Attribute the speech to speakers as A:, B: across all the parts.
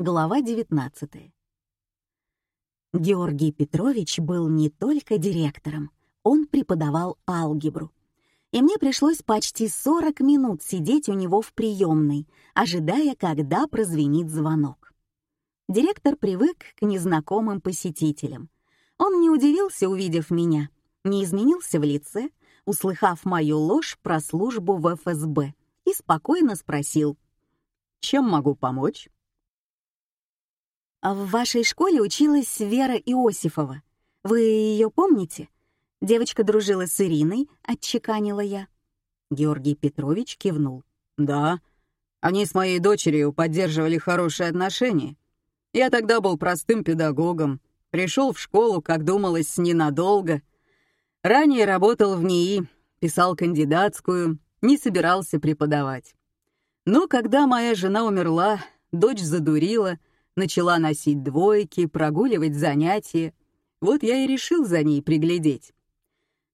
A: Глава 19. Георгий Петрович был не только директором, он преподавал алгебру. И мне пришлось почти 40 минут сидеть у него в приемной, ожидая, когда прозвенит звонок. Директор привык к незнакомым посетителям. Он не удивился, увидев меня, не изменился в лице, услыхав мою ложь про службу в ФСБ, и спокойно спросил, «Чем могу помочь?» А «В вашей школе училась Вера Иосифова. Вы ее помните?» Девочка дружила с Ириной, отчеканила я. Георгий Петрович кивнул.
B: «Да, они с моей дочерью поддерживали хорошие отношения. Я тогда был простым педагогом, пришел в школу, как думалось, ненадолго. Ранее работал в НИИ, писал кандидатскую, не собирался преподавать. Но когда моя жена умерла, дочь задурила — начала носить двойки, прогуливать занятия. Вот я и решил за ней приглядеть.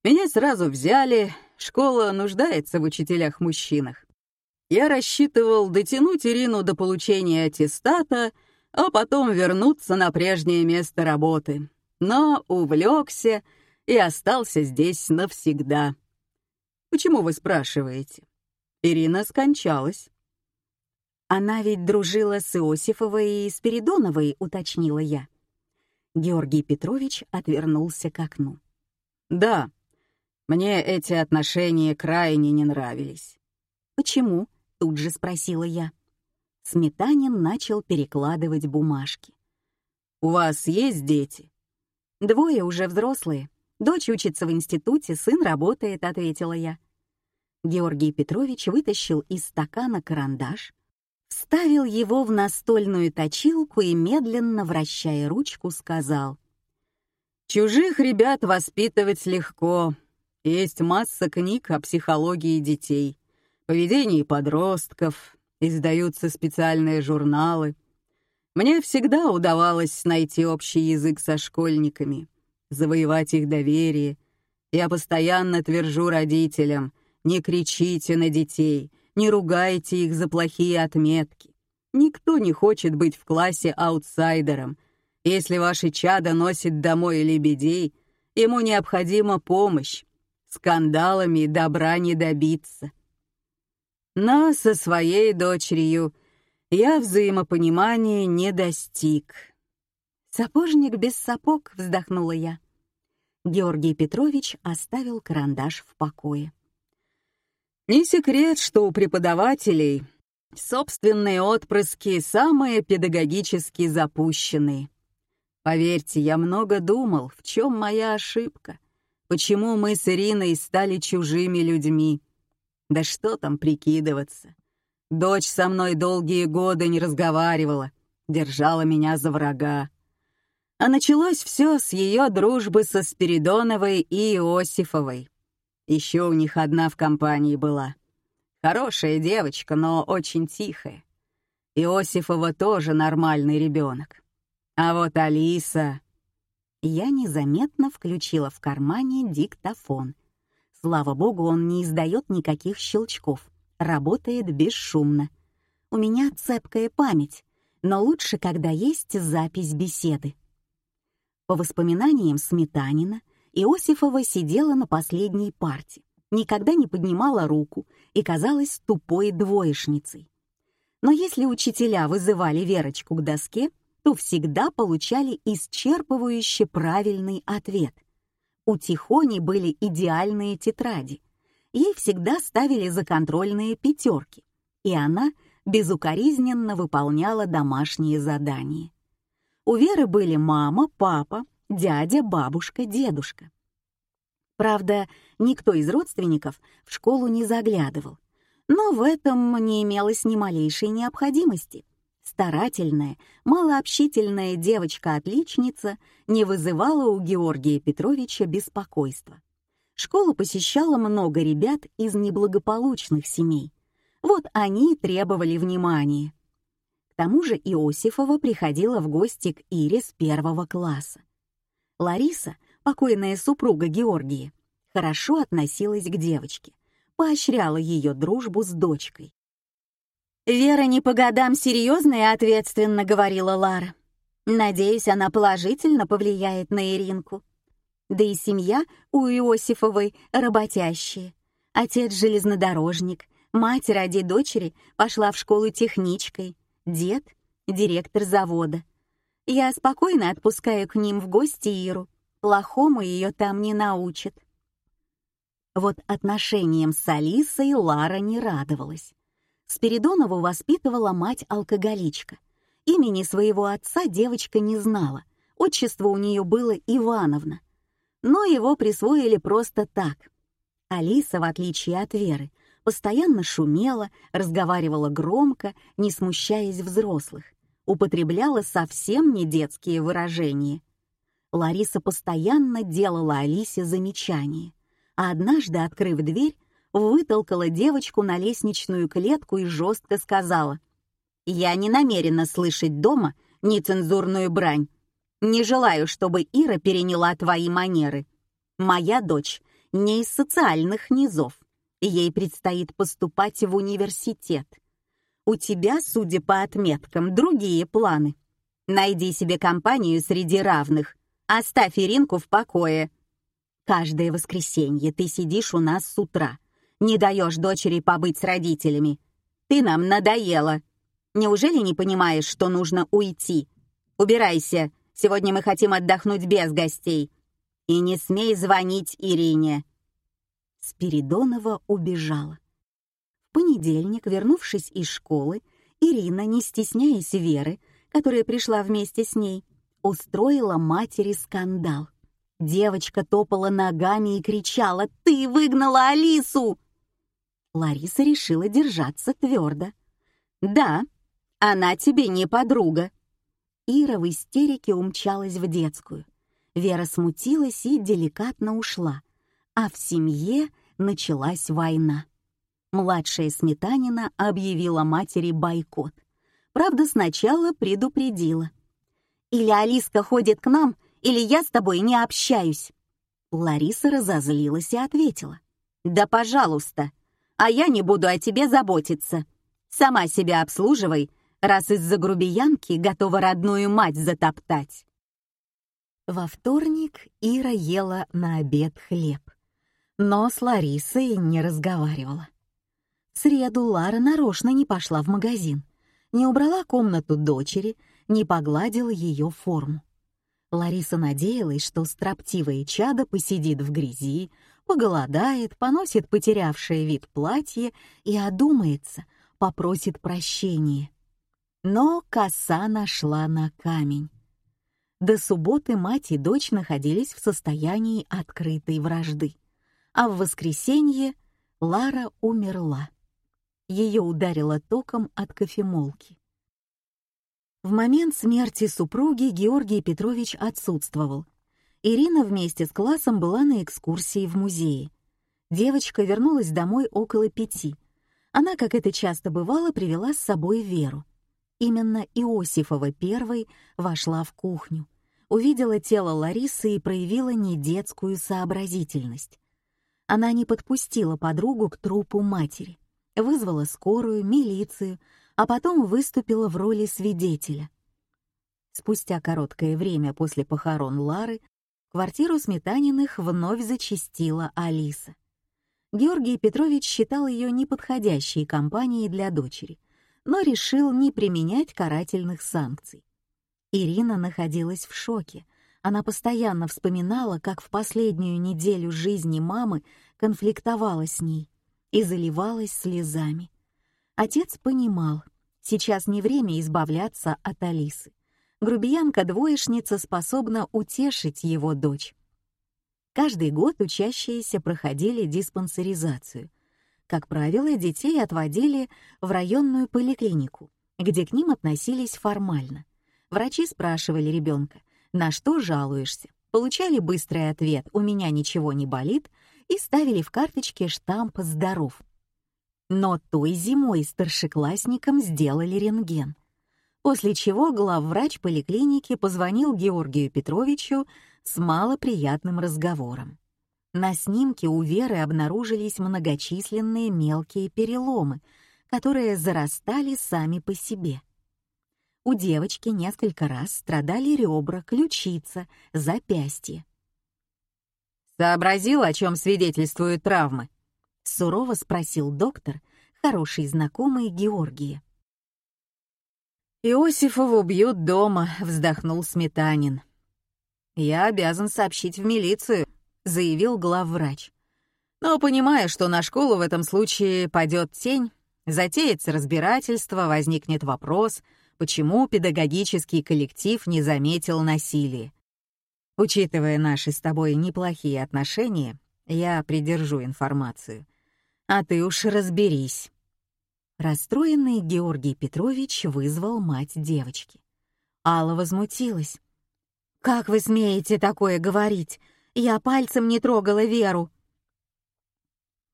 B: Меня сразу взяли, школа нуждается в учителях-мужчинах. Я рассчитывал дотянуть Ирину до получения аттестата, а потом вернуться на прежнее место работы. Но увлекся и остался здесь навсегда. Почему вы спрашиваете? Ирина скончалась.
A: «Она ведь дружила с Иосифовой и Спиридоновой», — уточнила я. Георгий Петрович отвернулся к окну.
B: «Да, мне эти отношения крайне не нравились».
A: «Почему?» — тут же спросила я. Сметанин начал перекладывать бумажки.
B: «У вас есть дети?»
A: «Двое уже взрослые. Дочь учится в институте, сын работает», — ответила я. Георгий Петрович вытащил из стакана карандаш, вставил его в настольную точилку и, медленно вращая ручку, сказал.
B: «Чужих ребят воспитывать легко. Есть масса книг о психологии детей, поведении подростков, издаются специальные журналы. Мне всегда удавалось найти общий язык со школьниками, завоевать их доверие. Я постоянно твержу родителям, не кричите на детей — не ругайте их за плохие отметки. Никто не хочет быть в классе аутсайдером. Если ваше чадо носит домой лебедей, ему необходима помощь. Скандалами добра не добиться. Но со своей дочерью я взаимопонимания не достиг.
A: «Сапожник без сапог», — вздохнула я. Георгий Петрович оставил карандаш в покое.
B: Не секрет, что у преподавателей собственные отпрыски самые педагогически запущенные. Поверьте, я много думал, в чем моя ошибка, почему мы с Ириной стали чужими людьми. Да что там прикидываться. Дочь со мной долгие годы не разговаривала, держала меня за врага. А началось все с ее дружбы со Спиридоновой и Иосифовой. Еще у них одна в компании была. Хорошая девочка, но очень тихая. Иосифова тоже нормальный ребенок. А вот Алиса...
A: Я незаметно включила в кармане диктофон. Слава богу, он не издает никаких щелчков, работает бесшумно. У меня цепкая память, но лучше, когда есть запись беседы. По воспоминаниям Сметанина, Иосифова сидела на последней парте, никогда не поднимала руку и казалась тупой двоечницей. Но если учителя вызывали Верочку к доске, то всегда получали исчерпывающе правильный ответ. У Тихони были идеальные тетради. Ей всегда ставили за контрольные пятерки, и она безукоризненно выполняла домашние задания. У Веры были мама, папа, дядя, бабушка, дедушка. Правда, никто из родственников в школу не заглядывал, но в этом не имелось ни малейшей необходимости. Старательная, малообщительная девочка-отличница не вызывала у Георгия Петровича беспокойства. Школу посещало много ребят из неблагополучных семей. Вот они требовали внимания. К тому же Иосифова приходила в гости к Ире с первого класса. Лариса, покойная супруга Георгия, хорошо относилась к девочке, поощряла ее дружбу с дочкой. «Вера не по годам серьезно и ответственно», — говорила Лара. «Надеюсь, она положительно повлияет на Иринку. Да и семья у Иосифовой работящая. Отец железнодорожник, мать ради дочери пошла в школу техничкой, дед — директор завода. Я спокойно отпускаю к ним в гости Иру, плохому ее там не научат». Вот отношением с Алисой Лара не радовалась. Спиридонову воспитывала мать-алкоголичка. Имени своего отца девочка не знала, отчество у нее было Ивановна. Но его присвоили просто так. Алиса, в отличие от Веры, постоянно шумела, разговаривала громко, не смущаясь взрослых, употребляла совсем не детские выражения. Лариса постоянно делала Алисе замечания, а однажды, открыв дверь, вытолкала девочку на лестничную клетку и жестко сказала, «Я не намерена слышать дома нецензурную брань. Не желаю, чтобы Ира переняла твои манеры. Моя дочь не из социальных низов, ей предстоит поступать в университет. У тебя, судя по отметкам, другие планы. Найди себе компанию среди равных, оставь Иринку в покое. Каждое воскресенье ты сидишь у нас с утра, не даешь дочери побыть с родителями. Ты нам надоела. Неужели не понимаешь, что нужно уйти? Убирайся. Сегодня мы хотим отдохнуть без гостей. И не смей звонить Ирине. Спиридонова убежала. Понедельник, вернувшись из школы, Ирина, не стесняясь Веры, которая пришла вместе с ней, устроила матери скандал. Девочка топала ногами и кричала «Ты выгнала Алису!» Лариса решила держаться твердо. «Да, она тебе не подруга». Ира в истерике умчалась в детскую. Вера смутилась и деликатно ушла, а в семье началась война. Младшая Сметанина объявила матери бойкот. Правда, сначала предупредила. «Или Алиска ходит к нам, или я с тобой не общаюсь». Лариса разозлилась и ответила. «Да пожалуйста, а я не буду о тебе заботиться. Сама себя обслуживай, раз из-за грубиянки готова родную мать затоптать». Во вторник Ира ела на обед хлеб, но с Ларисой не разговаривала. В среду Лара нарочно не пошла в магазин, не убрала комнату дочери, не погладила ее форму. Лариса надеялась, что строптивое чадо посидит в грязи, поголодает, поносит потерявшее вид платье и одумается, попросит прощения. Но коса нашла на камень. До субботы мать и дочь находились в состоянии открытой вражды, а в воскресенье Лара умерла. Ее ударило током от кофемолки. В момент смерти супруги Георгий Петрович отсутствовал, Ирина вместе с классом была на экскурсии в музее. Девочка вернулась домой около пяти. Она, как это часто бывало, привела с собой Веру. Именно Иосифова первой вошла в кухню, увидела тело Ларисы и проявила недетскую сообразительность. Она не подпустила подругу к трупу матери, вызвала скорую, милицию, а потом выступила в роли свидетеля. Спустя короткое время после похорон Лары квартиру Сметаниных вновь зачистила Алиса. Георгий Петрович считал ее неподходящей компанией для дочери, но решил не применять карательных санкций. Ирина находилась в шоке. Она постоянно вспоминала, как в последнюю неделю жизни мамы конфликтовала с ней и заливалась слезами. Отец понимал, сейчас не время избавляться от Алисы грубиянка-двоечница способна утешить его дочь. Каждый год учащиеся проходили диспансеризацию. Как правило, детей отводили в районную поликлинику, где к ним относились формально. Врачи спрашивали ребенка, на что жалуешься, получали быстрый ответ «у меня ничего не болит» и ставили в карточке штамп «здоров». Но той зимой старшеклассникам сделали рентген — после чего главврач поликлиники позвонил Георгию Петровичу с малоприятным разговором. На снимке у Веры обнаружились многочисленные мелкие переломы, которые зарастали сами по себе. У девочки несколько раз страдали ребра, ключица, запястье.
B: «Сообразил, о чем свидетельствуют травмы?»
A: — сурово спросил доктор, хороший знакомый Георгия.
B: «Иосифову бьют дома», — вздохнул Сметанин. «Я обязан сообщить в милицию», — заявил главврач. «Но понимая, что на школу в этом случае падет тень, затеется разбирательство, возникнет вопрос, почему педагогический коллектив не заметил насилия. Учитывая наши с тобой неплохие отношения, я придержу информацию. А ты уж разберись».
A: Расстроенный Георгий Петрович вызвал мать девочки. Алла возмутилась. «Как вы смеете такое говорить? Я пальцем не трогала Веру».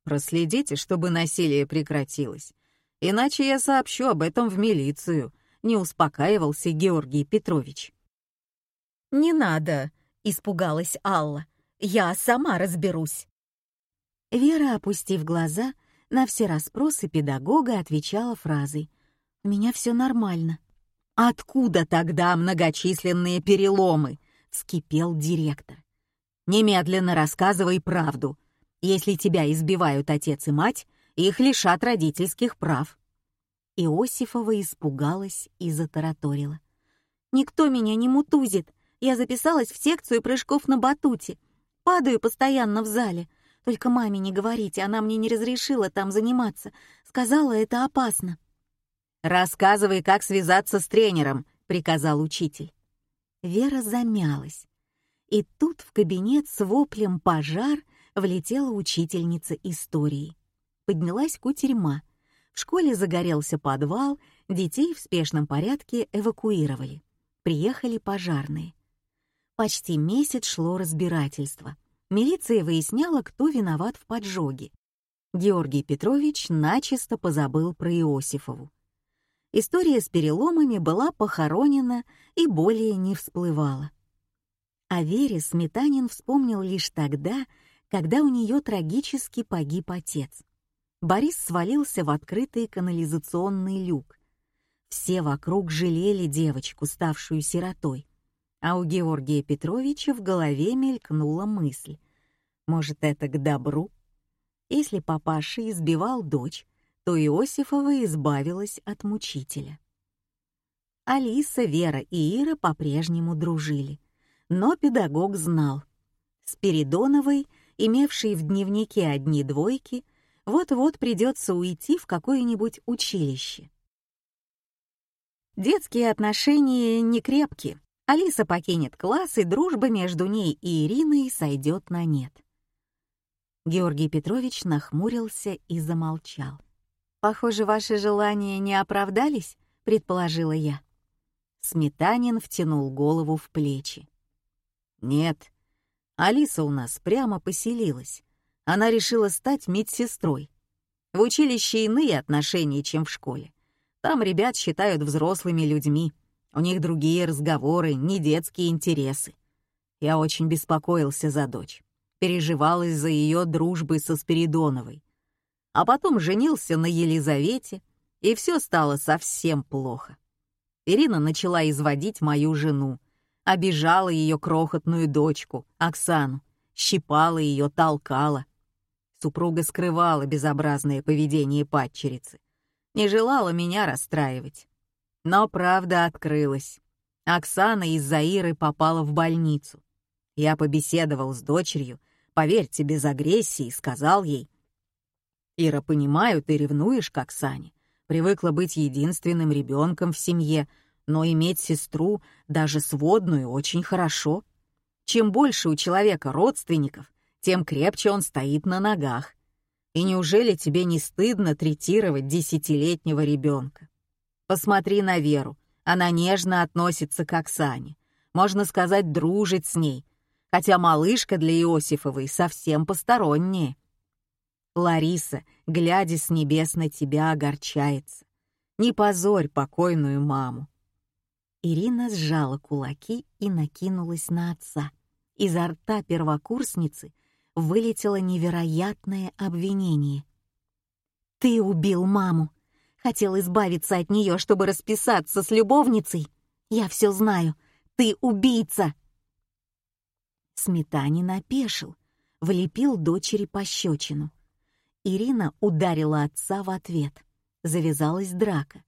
B: «Проследите, чтобы насилие прекратилось, иначе я сообщу об этом в милицию», — не успокаивался Георгий Петрович.
A: «Не надо», — испугалась Алла. «Я сама разберусь». Вера, опустив глаза, — на все расспросы педагога отвечала фразой «У меня все нормально».
B: «Откуда тогда многочисленные переломы?» — вскипел директор. «Немедленно рассказывай правду. Если тебя избивают отец и мать, их лишат родительских прав».
A: Иосифова испугалась и затараторила. «Никто меня не мутузит. Я записалась в секцию прыжков на батуте. Падаю постоянно в зале. Только маме не говорите, она мне не разрешила там заниматься. Сказала, это опасно».
B: «Рассказывай, как связаться с тренером», — приказал учитель.
A: Вера замялась. И тут в кабинет с воплем «пожар» влетела учительница истории. Поднялась кутерьма. В школе загорелся подвал, детей в спешном порядке эвакуировали. Приехали пожарные. Почти месяц шло разбирательство — Милиция выясняла, кто виноват в поджоге. Георгий Петрович начисто позабыл про Иосифову. История с переломами была похоронена и более не всплывала. О Вере Сметанин вспомнил лишь тогда, когда у нее трагически погиб отец. Борис свалился в открытый канализационный люк. Все вокруг жалели девочку, ставшую сиротой а у Георгия Петровича в голове мелькнула мысль. Может, это к добру? Если папаша избивал дочь, то Иосифова избавилась от мучителя. Алиса, Вера и Ира по-прежнему дружили, но педагог знал. Спиридоновой, имевшей в дневнике одни двойки, вот-вот придется уйти в какое-нибудь училище. Детские отношения не крепкие, Алиса покинет класс, и дружба между ней и Ириной сойдет на нет. Георгий Петрович нахмурился и замолчал. «Похоже, ваши желания не оправдались», — предположила я. Сметанин втянул голову в плечи.
B: «Нет, Алиса у нас прямо поселилась. Она решила стать медсестрой. В училище иные отношения, чем в школе. Там ребят считают взрослыми людьми. У них другие разговоры, не детские интересы. Я очень беспокоился за дочь, переживал из-за ее дружбы со Спиридоновой. А потом женился на Елизавете, и все стало совсем плохо. Ирина начала изводить мою жену, обижала ее крохотную дочку, Оксану, щипала ее, толкала. Супруга скрывала безобразное поведение падчерицы, не желала меня расстраивать. Но правда открылась. Оксана из-за Иры попала в больницу. Я побеседовал с дочерью, поверьте, без агрессии, сказал ей. «Ира, понимаю, ты ревнуешь к Оксане. Привыкла быть единственным ребенком в семье, но иметь сестру, даже сводную, очень хорошо. Чем больше у человека родственников, тем крепче он стоит на ногах. И неужели тебе не стыдно третировать десятилетнего ребенка? Посмотри на Веру. Она нежно относится к Оксане. Можно сказать, дружит с ней. Хотя малышка для Иосифовой совсем посторонняя. Лариса, глядя с небес на тебя, огорчается. Не позорь покойную маму. Ирина сжала кулаки и накинулась на отца. Изо рта первокурсницы вылетело невероятное обвинение. «Ты убил маму!
A: Хотел избавиться от нее, чтобы расписаться с любовницей. Я все знаю. Ты убийца!» Сметанин опешил, влепил дочери пощечину. Ирина ударила отца в ответ. Завязалась драка,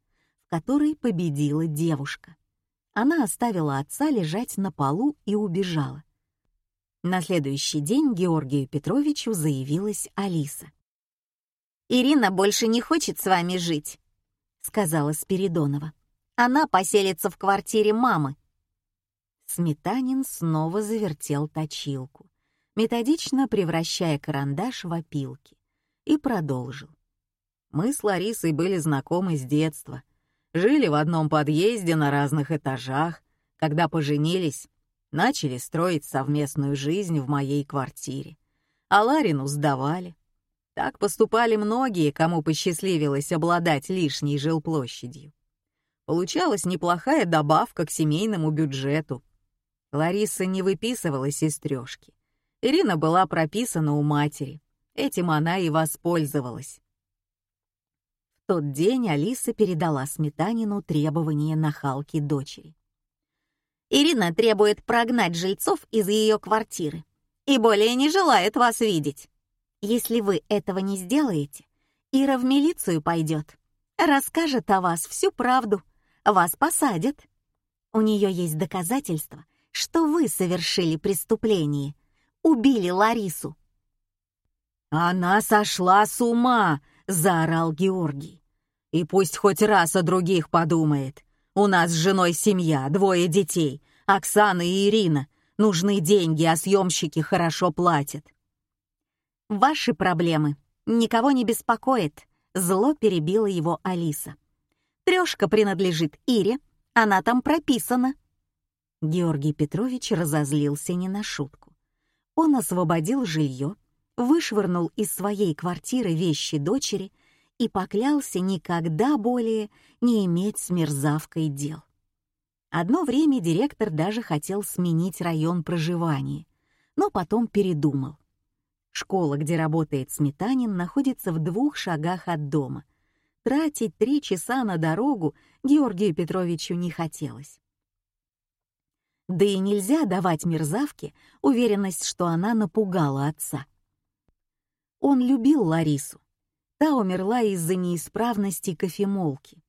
A: в которой победила девушка. Она оставила отца лежать на полу и убежала. На следующий день Георгию Петровичу заявилась Алиса. «Ирина больше не хочет с вами жить», — сказала Спиридонова. «Она поселится в квартире мамы». Сметанин снова завертел точилку, методично превращая карандаш в опилки, и продолжил. «Мы с Ларисой были знакомы с детства, жили в одном подъезде на разных этажах, когда поженились, начали строить совместную жизнь в моей квартире, а Ларину сдавали. Так поступали многие, кому посчастливилось обладать лишней жилплощадью. Получалась неплохая добавка к семейному бюджету. Лариса не выписывалась из. Ирина была прописана у матери. Этим она и воспользовалась. В тот день Алиса передала Сметанину требования нахалки дочери. Ирина требует прогнать жильцов из ее квартиры и более не желает вас видеть. Если вы этого не сделаете, Ира в милицию пойдет, расскажет о вас всю правду, вас посадят. У нее есть доказательства, что вы совершили преступление, убили Ларису. «Она сошла с ума!» — заорал Георгий. «И пусть хоть раз о других подумает. У нас с женой семья, двое детей. Оксана и Ирина. Нужны деньги, а съемщики хорошо платят. Ваши проблемы никого не беспокоит. Зло перебила его Алиса. Трешка принадлежит Ире, она там прописана. Георгий Петрович разозлился не на шутку. Он освободил жилье, вышвырнул из своей квартиры вещи дочери и поклялся никогда более не иметь с мерзавкой дел. Одно время директор даже хотел сменить район проживания, но потом передумал. Школа, где работает Сметанин, находится в двух шагах от дома. Тратить три часа на дорогу Георгию Петровичу не хотелось. Да и нельзя давать мерзавке уверенность, что она напугала отца. Он любил Ларису. Та умерла из-за неисправности кофемолки.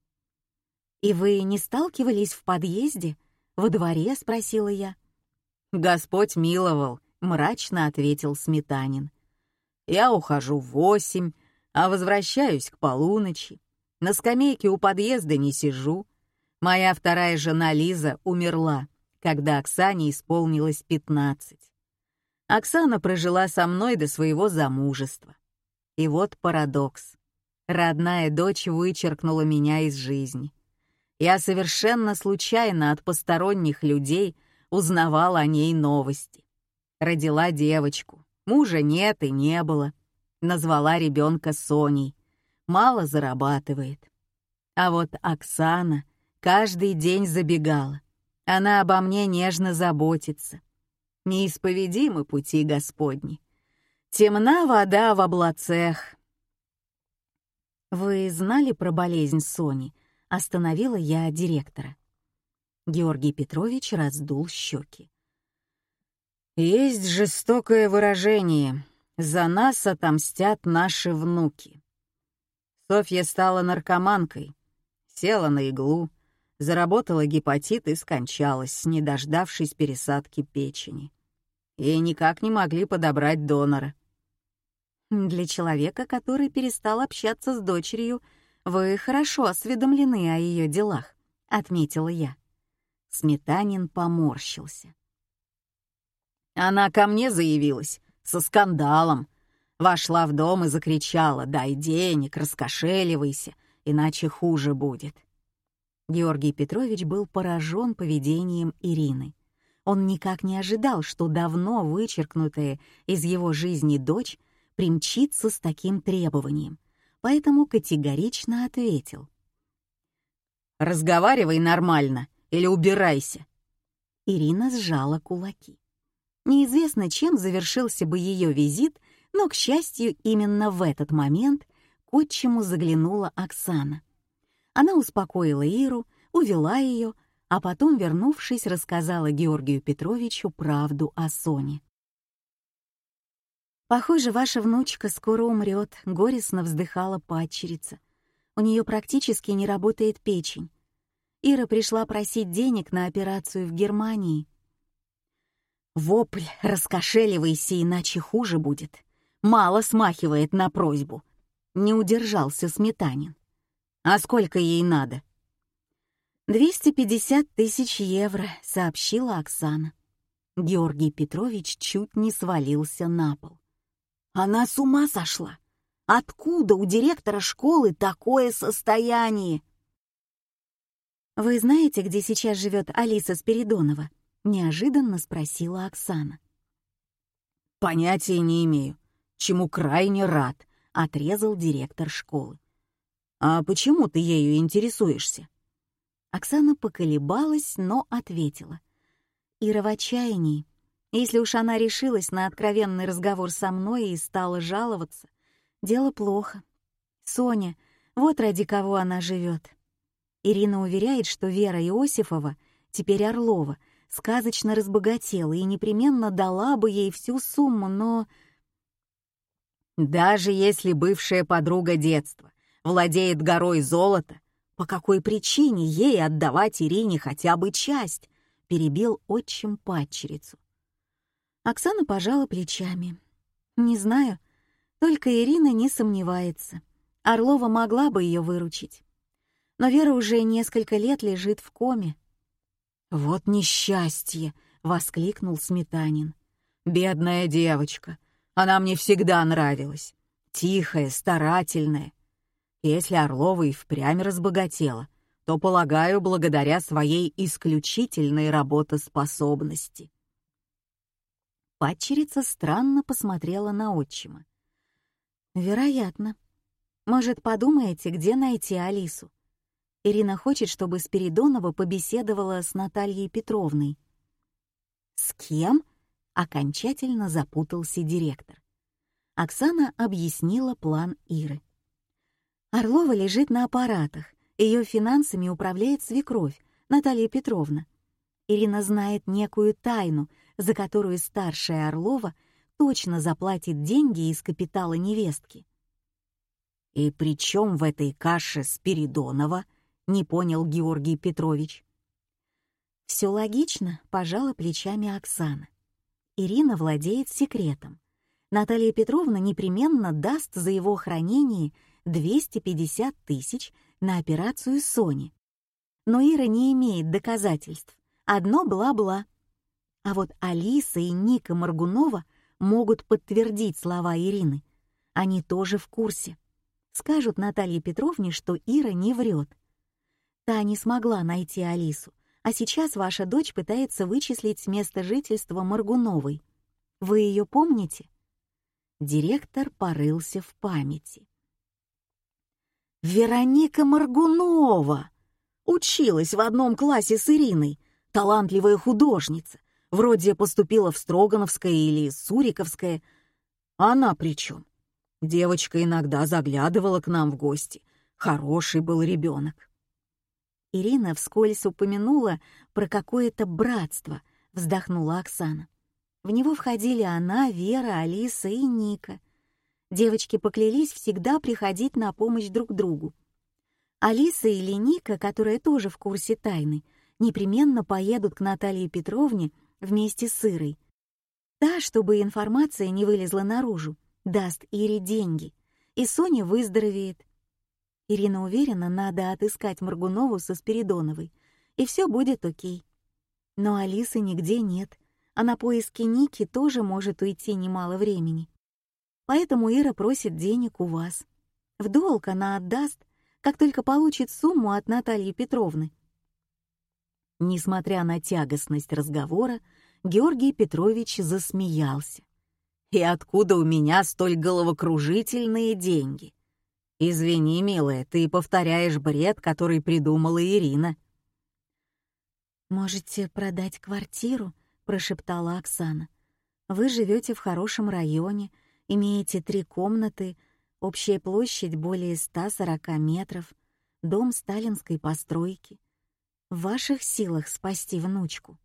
A: «И вы не сталкивались в подъезде? Во дворе?» — спросила я. «Господь миловал», — мрачно ответил Сметанин. «Я ухожу в восемь, а возвращаюсь к полуночи. На скамейке у подъезда не сижу. Моя вторая жена Лиза умерла, когда Оксане исполнилось пятнадцать. Оксана прожила со мной до своего замужества. И вот парадокс. Родная дочь вычеркнула меня из жизни. Я совершенно случайно от посторонних людей узнавала о ней новости. Родила девочку, мужа нет и не было. Назвала ребенка Соней. Мало зарабатывает. А вот Оксана каждый день забегала. Она обо мне нежно заботится. Неисповедимы пути Господни. Темна вода в облацех. Вы знали про болезнь Сони? Остановила я директора. Георгий Петрович раздул щеки. «Есть жестокое выражение. За нас отомстят наши внуки». Софья стала наркоманкой, села на иглу, заработала гепатит и скончалась, не дождавшись пересадки печени. Ей никак не могли подобрать донора. Для человека, который перестал общаться с дочерью, «Вы хорошо осведомлены о ее делах», — отметила я. Сметанин поморщился. Она ко мне заявилась, со скандалом. Вошла в дом и закричала «Дай денег, раскошеливайся, иначе хуже будет». Георгий Петрович был поражен поведением Ирины. Он никак не ожидал, что давно вычеркнутая из его жизни дочь примчится с таким требованием поэтому категорично ответил. «Разговаривай нормально или убирайся!» Ирина сжала кулаки. Неизвестно, чем завершился бы ее визит, но, к счастью, именно в этот момент к отчиму заглянула Оксана. Она успокоила Иру, увела ее, а потом, вернувшись, рассказала Георгию Петровичу правду о Соне. «Похоже, ваша внучка скоро умрет», — горестно вздыхала падчерица. «У нее практически не работает печень. Ира пришла просить денег на операцию в Германии». «Вопль, раскошеливайся, иначе хуже будет. Мало смахивает на просьбу». Не удержался Сметанин. «А сколько ей надо?» «250 тысяч евро», — сообщила Оксана. Георгий Петрович чуть не свалился на пол. Она с ума сошла. Откуда у директора школы такое состояние? «Вы знаете, где сейчас живет Алиса Спиридонова?» — неожиданно спросила Оксана.
B: «Понятия не имею, чему крайне рад», — отрезал директор школы. «А почему ты ею интересуешься?»
A: Оксана поколебалась, но ответила. «Ира в отчаянии. Если уж она решилась на откровенный разговор со мной и стала жаловаться, дело плохо. Соня, вот ради кого она живет. Ирина уверяет, что Вера Иосифова, теперь Орлова, сказочно разбогатела и непременно дала бы ей всю сумму, но...
B: Даже если бывшая подруга детства владеет горой золота, по какой причине ей отдавать Ирине хотя бы часть? Перебил отчим падчерицу.
A: Оксана пожала плечами. «Не знаю, только Ирина не сомневается. Орлова могла бы ее выручить. Но Вера уже несколько лет лежит в коме».
B: «Вот несчастье!» — воскликнул Сметанин. «Бедная девочка. Она мне всегда нравилась. Тихая, старательная. Если Орлова и впрямь разбогатела, то, полагаю, благодаря своей исключительной работоспособности.
A: Падчерица странно посмотрела на отчима. «Вероятно. Может, подумаете, где найти Алису? Ирина хочет, чтобы Спиридонова побеседовала с Натальей Петровной». «С кем?» — окончательно запутался директор. Оксана объяснила план Иры. Орлова лежит на аппаратах, ее финансами управляет свекровь, Наталья Петровна. Ирина знает некую тайну, за которую старшая Орлова точно заплатит деньги из капитала невестки.
B: «И при чем в этой каше Спиридонова?» — не понял Георгий Петрович.
A: «Все логично», — пожала плечами Оксана. Ирина владеет секретом. Наталья Петровна непременно даст за его хранение 250 тысяч на операцию Сони. Но Ира не имеет доказательств. Одно бла-бла. А вот Алиса и Ника Маргунова могут подтвердить слова Ирины. Они тоже в курсе. Скажут Наталье Петровне, что Ира не врет. Та не смогла найти Алису, а сейчас ваша дочь пытается вычислить место жительства Маргуновой. Вы ее помните? Директор порылся в памяти.
B: Вероника Маргунова училась в одном классе с Ириной, талантливая художница, вроде поступила в Строгановское или Суриковское. Она при чем? Девочка иногда заглядывала к нам в гости. Хороший был ребенок.
A: Ирина вскользь упомянула про какое-то братство, вздохнула Оксана. В него входили она, Вера, Алиса и Ника. Девочки поклялись всегда приходить на помощь друг другу. Алиса или Ника, которая тоже в курсе тайны, непременно поедут к Наталье Петровне вместе с Ирой. Та, чтобы информация не вылезла наружу, даст Ире деньги, и Соня выздоровеет. Ирина уверена, надо отыскать Маргунову со Спиридоновой, и все будет окей. Но Алисы нигде нет, а на поиски Ники тоже может уйти немало времени. Поэтому Ира просит денег у вас. В долг она отдаст, как только получит сумму от Натальи Петровны. Несмотря на тягостность разговора, Георгий Петрович засмеялся.
B: «И откуда у меня столь головокружительные деньги? Извини, милая, ты повторяешь бред, который придумала Ирина».
A: «Можете продать квартиру?» — прошептала Оксана. «Вы живете в хорошем районе, имеете три комнаты, общая площадь более 140 метров. дом сталинской постройки. В ваших силах спасти внучку.